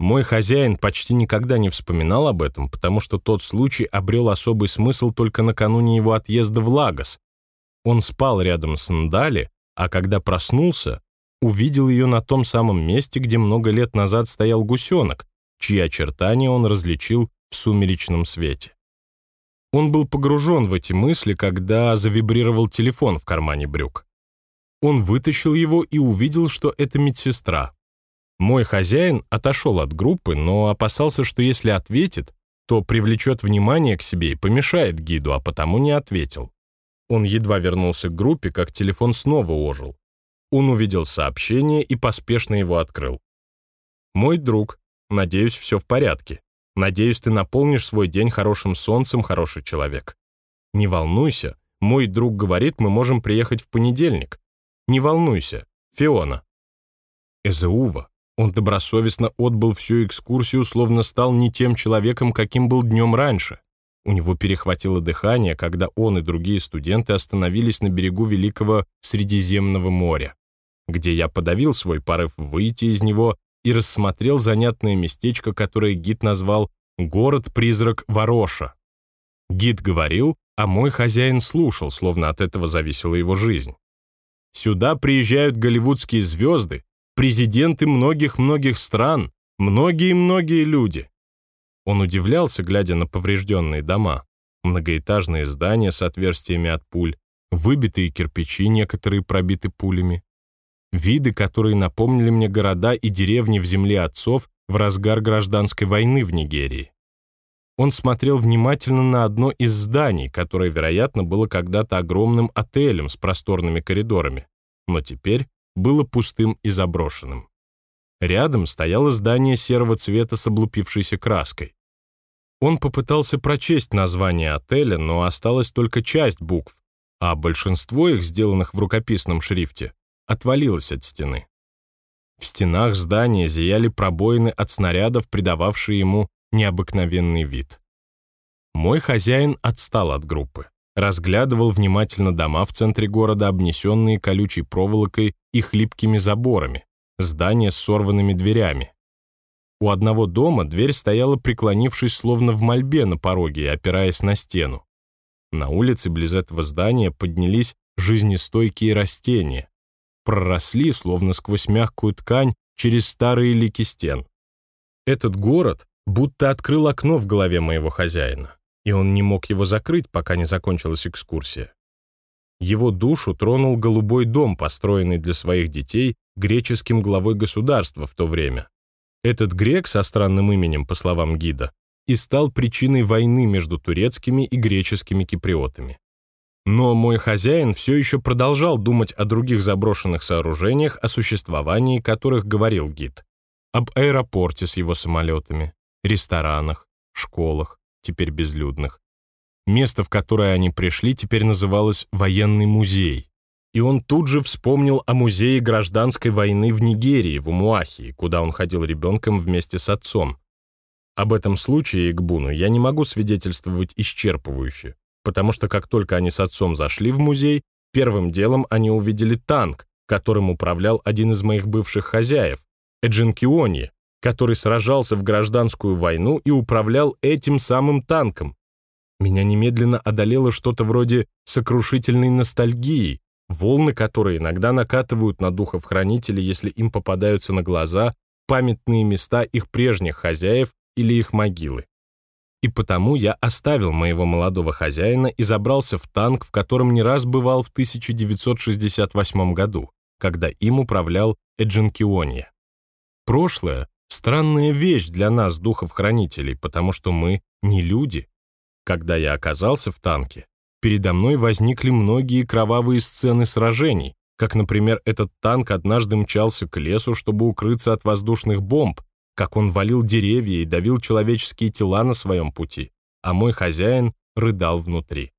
Мой хозяин почти никогда не вспоминал об этом, потому что тот случай обрел особый смысл только накануне его отъезда в Лагос. Он спал рядом с Ндали, а когда проснулся, увидел ее на том самом месте, где много лет назад стоял гусенок, чьи очертания он различил в сумеречном свете. Он был погружен в эти мысли, когда завибрировал телефон в кармане брюк. Он вытащил его и увидел, что это медсестра. Мой хозяин отошел от группы, но опасался, что если ответит, то привлечет внимание к себе и помешает гиду, а потому не ответил. Он едва вернулся к группе, как телефон снова ожил. Он увидел сообщение и поспешно его открыл. «Мой друг, надеюсь, все в порядке. Надеюсь, ты наполнишь свой день хорошим солнцем, хороший человек. Не волнуйся, мой друг говорит, мы можем приехать в понедельник. Не волнуйся, Фиона». Эзеува, он добросовестно отбыл всю экскурсию, словно стал не тем человеком, каким был днем раньше. У него перехватило дыхание, когда он и другие студенты остановились на берегу Великого Средиземного моря, где я подавил свой порыв выйти из него и рассмотрел занятное местечко, которое гид назвал «Город-призрак Вороша». Гид говорил, а мой хозяин слушал, словно от этого зависела его жизнь. Сюда приезжают голливудские звезды, президенты многих-многих стран, многие-многие люди. Он удивлялся, глядя на поврежденные дома, многоэтажные здания с отверстиями от пуль, выбитые кирпичи, некоторые пробиты пулями. Виды, которые напомнили мне города и деревни в земле отцов в разгар гражданской войны в Нигерии. Он смотрел внимательно на одно из зданий, которое, вероятно, было когда-то огромным отелем с просторными коридорами, но теперь было пустым и заброшенным. Рядом стояло здание серого цвета с облупившейся краской. Он попытался прочесть название отеля, но осталась только часть букв, а большинство их, сделанных в рукописном шрифте, отвалилось от стены. В стенах здания зияли пробоины от снарядов, придававшие ему необыкновенный вид. Мой хозяин отстал от группы разглядывал внимательно дома в центре города, обнесенные колючей проволокой и хлипкими заборами, здания с сорванными дверями. У одного дома дверь стояла, преклонившись словно в мольбе на пороге и опираясь на стену. На улице близ этого здания поднялись жизнестойкие растения, проросли, словно сквозь мягкую ткань, через старые лики стен. Этот город будто открыл окно в голове моего хозяина и он не мог его закрыть, пока не закончилась экскурсия. Его душу тронул голубой дом, построенный для своих детей греческим главой государства в то время. Этот грек со странным именем, по словам гида, и стал причиной войны между турецкими и греческими киприотами. Но мой хозяин все еще продолжал думать о других заброшенных сооружениях, о существовании которых говорил гид. Об аэропорте с его самолетами, ресторанах, школах, теперь безлюдных. Место, в которое они пришли, теперь называлось «Военный музей». И он тут же вспомнил о музее гражданской войны в Нигерии, в Умуахии, куда он ходил ребенком вместе с отцом. Об этом случае Игбуну я не могу свидетельствовать исчерпывающе, потому что как только они с отцом зашли в музей, первым делом они увидели танк, которым управлял один из моих бывших хозяев, Эджинкиони, который сражался в гражданскую войну и управлял этим самым танком. Меня немедленно одолело что-то вроде сокрушительной ностальгии, волны которой иногда накатывают на духов-хранителей, если им попадаются на глаза памятные места их прежних хозяев или их могилы. И потому я оставил моего молодого хозяина и забрался в танк, в котором не раз бывал в 1968 году, когда им управлял Эджинкиония. Прошлое Странная вещь для нас, духов-хранителей, потому что мы не люди. Когда я оказался в танке, передо мной возникли многие кровавые сцены сражений, как, например, этот танк однажды мчался к лесу, чтобы укрыться от воздушных бомб, как он валил деревья и давил человеческие тела на своем пути, а мой хозяин рыдал внутри.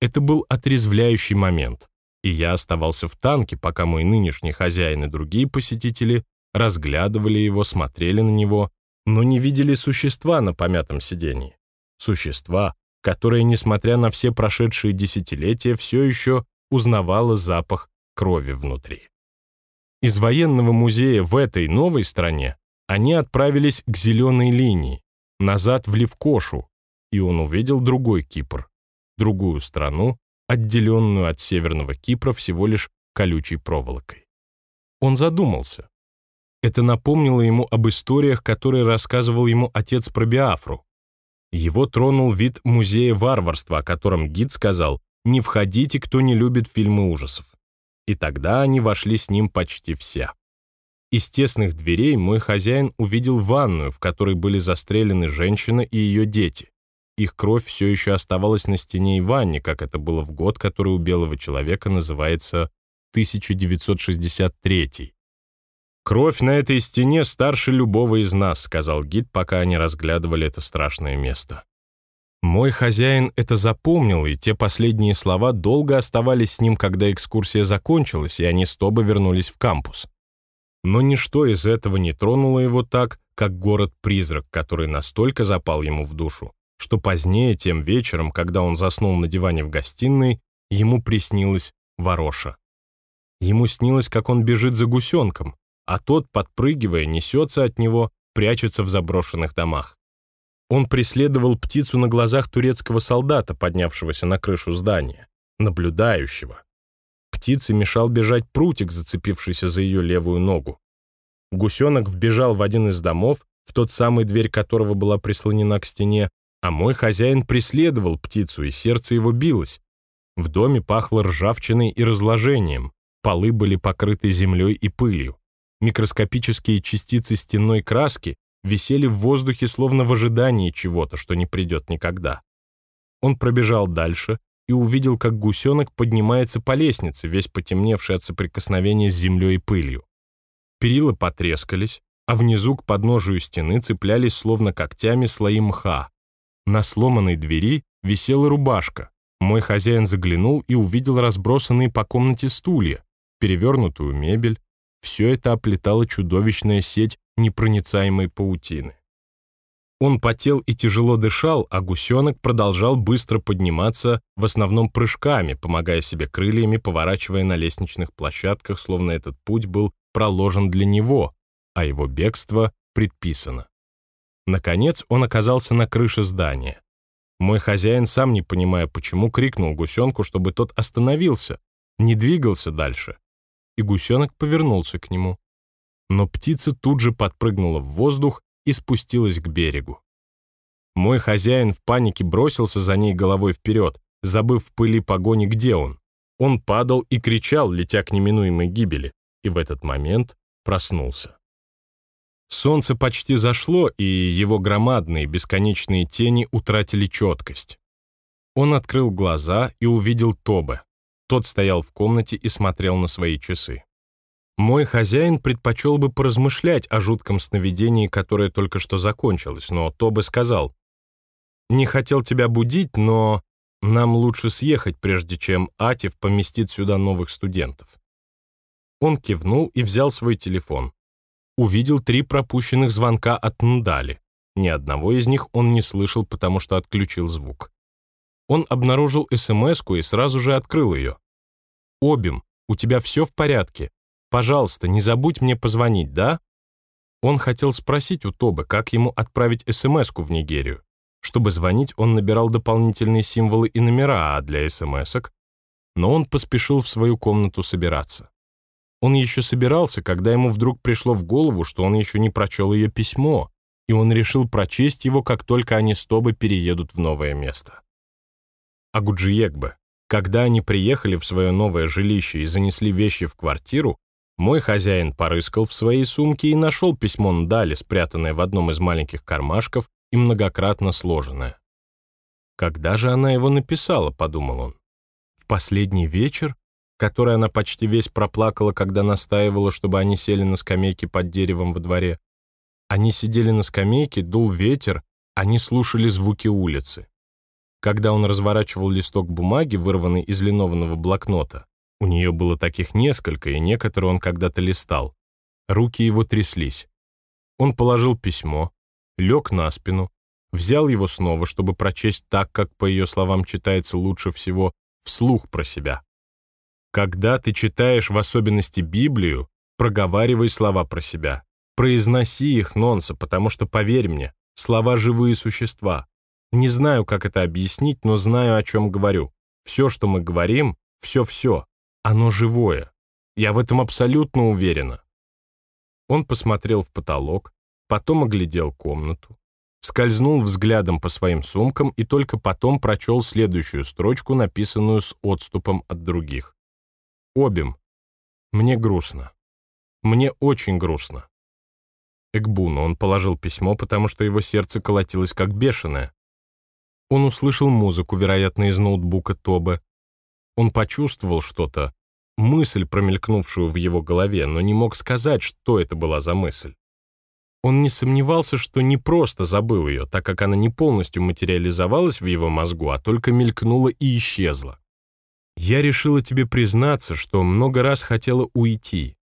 Это был отрезвляющий момент, и я оставался в танке, пока мой нынешний хозяин и другие посетители разглядывали его, смотрели на него, но не видели существа на помятом сиденье. Существа, которое, несмотря на все прошедшие десятилетия, все еще узнавало запах крови внутри. Из военного музея в этой новой стране они отправились к зеленой линии, назад в Левкошу, и он увидел другой Кипр, другую страну, отделенную от Северного Кипра всего лишь колючей проволокой. Он задумался. Это напомнило ему об историях, которые рассказывал ему отец про Биафру. Его тронул вид музея варварства, о котором гид сказал «Не входите, кто не любит фильмы ужасов». И тогда они вошли с ним почти все. Из тесных дверей мой хозяин увидел ванную, в которой были застрелены женщина и ее дети. Их кровь все еще оставалась на стене и ванне, как это было в год, который у белого человека называется 1963. «Кровь на этой стене старше любого из нас», — сказал гид, пока они разглядывали это страшное место. Мой хозяин это запомнил, и те последние слова долго оставались с ним, когда экскурсия закончилась, и они с Тобо вернулись в кампус. Но ничто из этого не тронуло его так, как город-призрак, который настолько запал ему в душу, что позднее, тем вечером, когда он заснул на диване в гостиной, ему приснилась вороша. Ему снилось, как он бежит за гусенком, а тот, подпрыгивая, несется от него, прячется в заброшенных домах. Он преследовал птицу на глазах турецкого солдата, поднявшегося на крышу здания, наблюдающего. Птице мешал бежать прутик, зацепившийся за ее левую ногу. Гусенок вбежал в один из домов, в тот самый дверь которого была прислонена к стене, а мой хозяин преследовал птицу, и сердце его билось. В доме пахло ржавчиной и разложением, полы были покрыты землей и пылью. Микроскопические частицы стенной краски висели в воздухе словно в ожидании чего-то, что не придет никогда. Он пробежал дальше и увидел, как гусенок поднимается по лестнице, весь потемневший от соприкосновения с землей и пылью. Перила потрескались, а внизу к подножию стены цеплялись словно когтями слои мха. На сломанной двери висела рубашка. Мой хозяин заглянул и увидел разбросанные по комнате стулья, перевернутую мебель. Все это оплетала чудовищная сеть непроницаемой паутины. Он потел и тяжело дышал, а гусенок продолжал быстро подниматься, в основном прыжками, помогая себе крыльями, поворачивая на лестничных площадках, словно этот путь был проложен для него, а его бегство предписано. Наконец он оказался на крыше здания. Мой хозяин, сам не понимая почему, крикнул гусенку, чтобы тот остановился, не двигался дальше. И гусенок повернулся к нему. Но птица тут же подпрыгнула в воздух и спустилась к берегу. Мой хозяин в панике бросился за ней головой вперед, забыв в пыли погони, где он. Он падал и кричал, летя к неминуемой гибели, и в этот момент проснулся. Солнце почти зашло, и его громадные бесконечные тени утратили четкость. Он открыл глаза и увидел Тобе. Тот стоял в комнате и смотрел на свои часы. Мой хозяин предпочел бы поразмышлять о жутком сновидении, которое только что закончилось, но Тобе сказал, «Не хотел тебя будить, но нам лучше съехать, прежде чем Атив поместит сюда новых студентов». Он кивнул и взял свой телефон увидел три пропущенных звонка от Ндали. Ни одного из них он не слышал, потому что отключил звук. Он обнаружил смс и сразу же открыл ее. «Обим, у тебя все в порядке? Пожалуйста, не забудь мне позвонить, да?» Он хотел спросить у Тобы, как ему отправить смс в Нигерию. Чтобы звонить, он набирал дополнительные символы и номера, а для смс Но он поспешил в свою комнату собираться. Он еще собирался, когда ему вдруг пришло в голову, что он еще не прочел ее письмо, и он решил прочесть его, как только они с Тобой переедут в новое место. Агуджиекбе. Когда они приехали в свое новое жилище и занесли вещи в квартиру, мой хозяин порыскал в своей сумке и нашел письмо Ndали, спрятанное в одном из маленьких кармашков и многократно сложенное. «Когда же она его написала?» — подумал он. «В последний вечер который она почти весь проплакала, когда настаивала, чтобы они сели на скамейке под деревом во дворе. Они сидели на скамейке, дул ветер, они слушали звуки улицы. Когда он разворачивал листок бумаги, вырванный из линованного блокнота, у нее было таких несколько, и некоторые он когда-то листал, Руки его тряслись. Он положил письмо, лег на спину, взял его снова, чтобы прочесть так, как, по ее словам, читается лучше всего, вслух про себя. Когда ты читаешь в особенности Библию, проговаривай слова про себя. Произноси их, Нонса, потому что, поверь мне, слова — живые существа. Не знаю, как это объяснить, но знаю, о чем говорю. Все, что мы говорим, все-все, оно живое. Я в этом абсолютно уверена. Он посмотрел в потолок, потом оглядел комнату, скользнул взглядом по своим сумкам и только потом прочел следующую строчку, написанную с отступом от других. «Обим. Мне грустно. Мне очень грустно». Экбуну он положил письмо, потому что его сердце колотилось как бешеное. Он услышал музыку, вероятно, из ноутбука Тобе. Он почувствовал что-то, мысль, промелькнувшую в его голове, но не мог сказать, что это была за мысль. Он не сомневался, что не просто забыл ее, так как она не полностью материализовалась в его мозгу, а только мелькнула и исчезла. «Я решила тебе признаться, что много раз хотела уйти.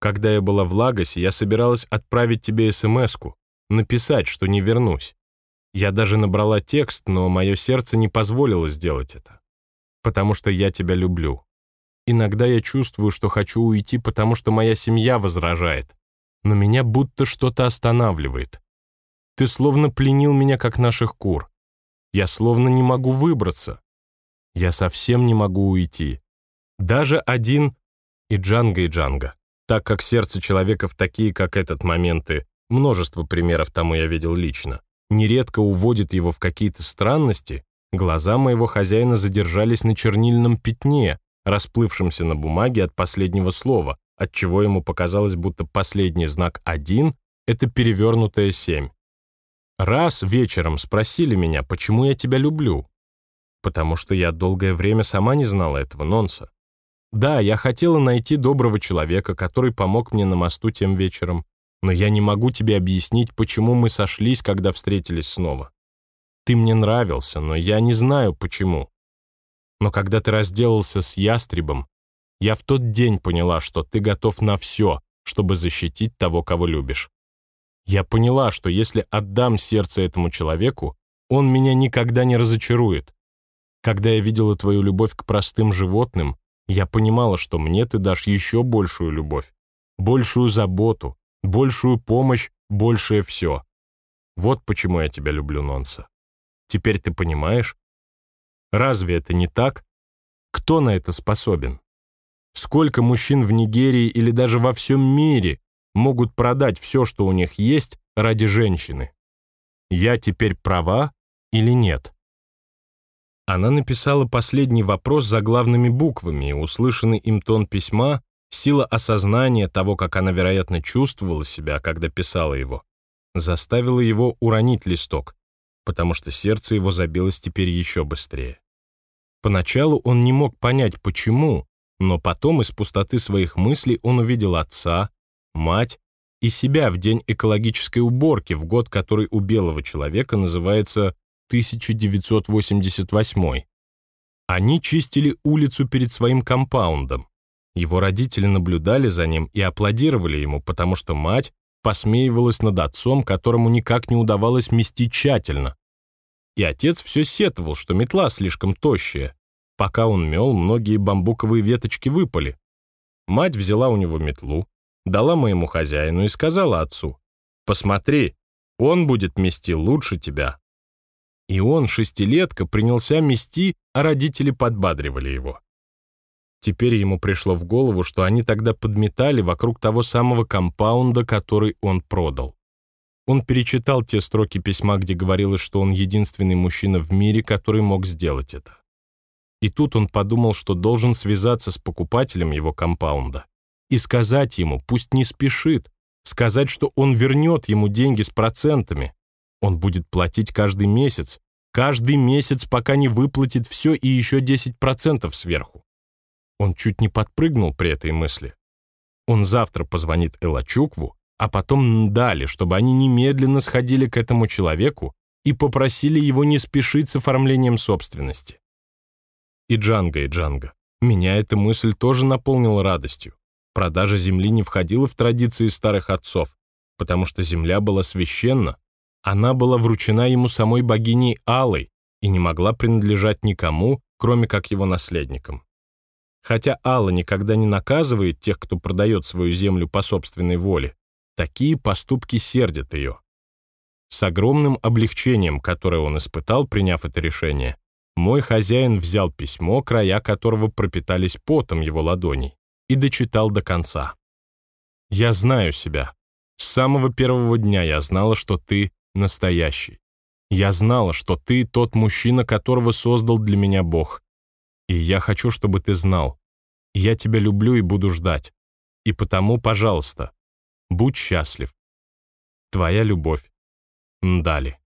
Когда я была в Лагосе, я собиралась отправить тебе СМС-ку, написать, что не вернусь. Я даже набрала текст, но мое сердце не позволило сделать это. Потому что я тебя люблю. Иногда я чувствую, что хочу уйти, потому что моя семья возражает. Но меня будто что-то останавливает. Ты словно пленил меня, как наших кур. Я словно не могу выбраться. Я совсем не могу уйти. Даже один и Джанга, и Джанга. Так как сердце человека в такие, как этот, моменты, множество примеров тому я видел лично, нередко уводит его в какие-то странности, глаза моего хозяина задержались на чернильном пятне, расплывшемся на бумаге от последнего слова, отчего ему показалось, будто последний знак «один» — это перевернутое «семь». Раз вечером спросили меня, почему я тебя люблю. Потому что я долгое время сама не знала этого нонса. Да, я хотела найти доброго человека, который помог мне на мосту тем вечером, но я не могу тебе объяснить, почему мы сошлись, когда встретились снова. Ты мне нравился, но я не знаю, почему. Но когда ты разделался с ястребом, я в тот день поняла, что ты готов на все, чтобы защитить того, кого любишь. Я поняла, что если отдам сердце этому человеку, он меня никогда не разочарует. Когда я видела твою любовь к простым животным, я понимала, что мне ты дашь еще большую любовь, большую заботу, большую помощь, большее все. Вот почему я тебя люблю, Нонса. Теперь ты понимаешь, Разве это не так? Кто на это способен? Сколько мужчин в Нигерии или даже во всем мире могут продать все, что у них есть, ради женщины? Я теперь права или нет? Она написала последний вопрос заглавными буквами, и услышанный им тон письма, сила осознания того, как она, вероятно, чувствовала себя, когда писала его, заставила его уронить листок потому что сердце его забилось теперь еще быстрее. Поначалу он не мог понять, почему, но потом из пустоты своих мыслей он увидел отца, мать и себя в день экологической уборки, в год, который у белого человека называется 1988. Они чистили улицу перед своим компаундом. Его родители наблюдали за ним и аплодировали ему, потому что мать посмеивалась над отцом, которому никак не удавалось мести тщательно. И отец все сетовал, что метла слишком тощая. Пока он мел, многие бамбуковые веточки выпали. Мать взяла у него метлу, дала моему хозяину и сказала отцу, «Посмотри, он будет мести лучше тебя». И он, шестилетка, принялся мести, а родители подбадривали его. Теперь ему пришло в голову, что они тогда подметали вокруг того самого компаунда, который он продал. Он перечитал те строки письма, где говорилось, что он единственный мужчина в мире, который мог сделать это. И тут он подумал, что должен связаться с покупателем его компаунда и сказать ему, пусть не спешит, сказать, что он вернет ему деньги с процентами. Он будет платить каждый месяц, каждый месяц, пока не выплатит все и еще 10% сверху. Он чуть не подпрыгнул при этой мысли. Он завтра позвонит Элачукву, а потом Ндали, чтобы они немедленно сходили к этому человеку и попросили его не спешить с оформлением собственности. И Джанга, и Джанга. Меня эта мысль тоже наполнила радостью. Продажа земли не входила в традиции старых отцов, потому что земля была священна. Она была вручена ему самой богиней Алой и не могла принадлежать никому, кроме как его наследникам. Хотя Алла никогда не наказывает тех, кто продает свою землю по собственной воле, такие поступки сердят ее. С огромным облегчением, которое он испытал, приняв это решение, мой хозяин взял письмо, края которого пропитались потом его ладоней, и дочитал до конца. «Я знаю себя. С самого первого дня я знала, что ты настоящий. Я знала, что ты тот мужчина, которого создал для меня Бог. И я хочу, чтобы ты знал. Я тебя люблю и буду ждать. И потому, пожалуйста, будь счастлив. Твоя любовь. Дали.